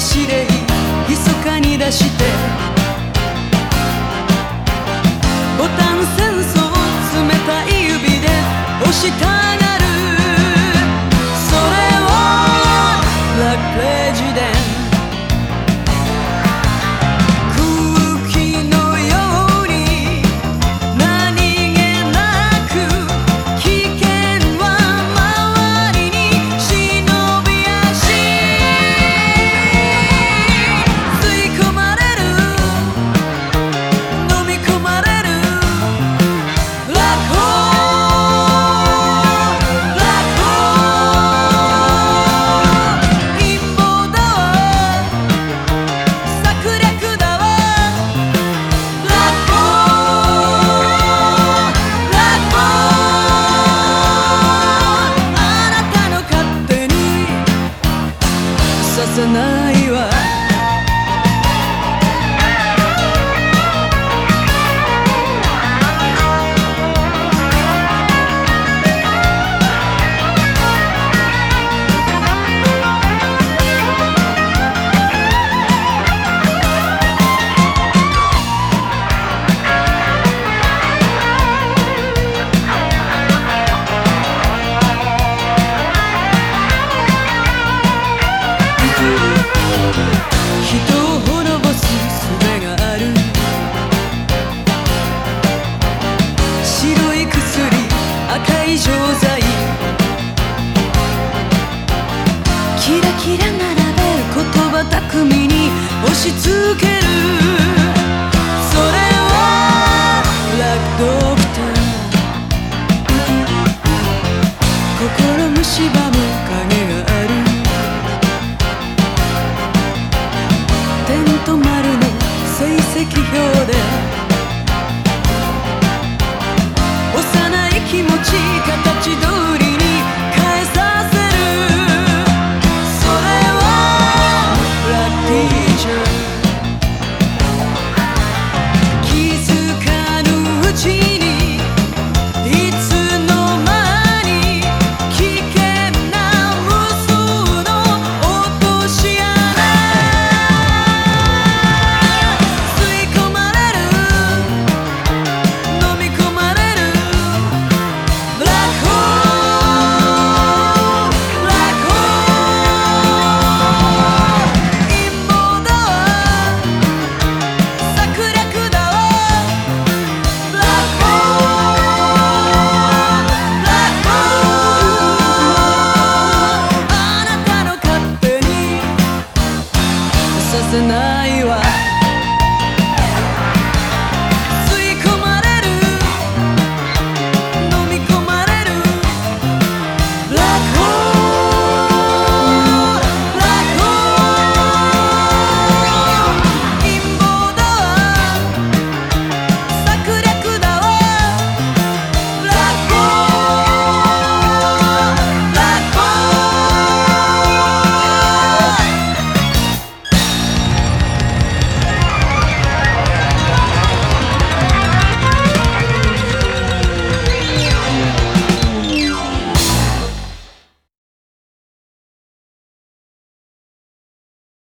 スパイ指令密かに出して。ボタン戦争冷たい指で押したさないわ巧に押し付ける。それは楽道愛は